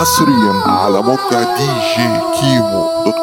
حصريا على موقع دي جي كيمو دوت